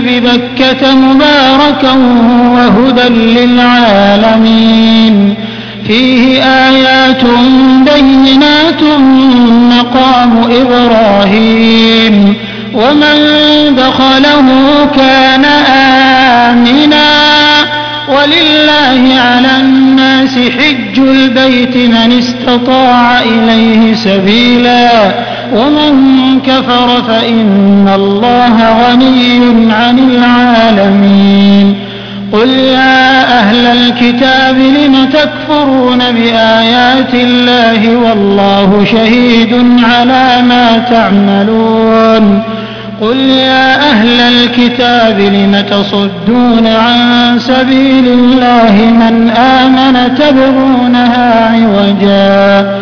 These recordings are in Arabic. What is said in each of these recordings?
ببكة مباركا وهدى للعالمين. فيه آيات بينات مقام إبراهيم. ومن دخله كان آمنا. ولله على الناس حج البيت من استطاع إليه سبيلا. ومن كفر فإن الله غني عن العالمين. قل يا أهل الكتاب لم تكفرون بآيات الله والله شهيد على ما تعملون. قل يا أهل الكتاب لم تصدون عن سبيل الله من آمن تبغونها عوجا.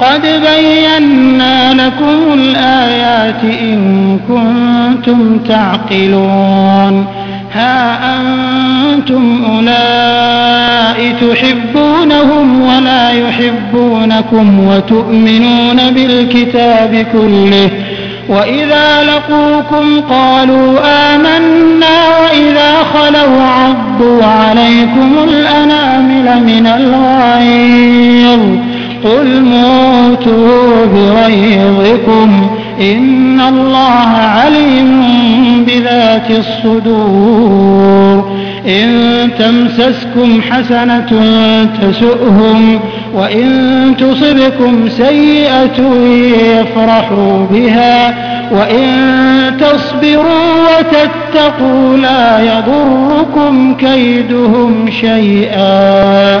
قد بينا لكم الآيات إن كنتم تعقلون. ها أنتم أولئك تحبونهم ولا يحبونكم وتؤمنون بالكتاب كله. وإذا لقوكم قالوا آمنا وإذا خلوا عضوا عليكم الأنامل من الغيظ. قل موتوا بغيظكم إن الله عليم بذات الصدور إن تمسسكم حسنة تسؤهم وإن تصبكم سيئة يفرحوا بها وإن تصبروا وتتقوا لا يضركم كيدهم شيئا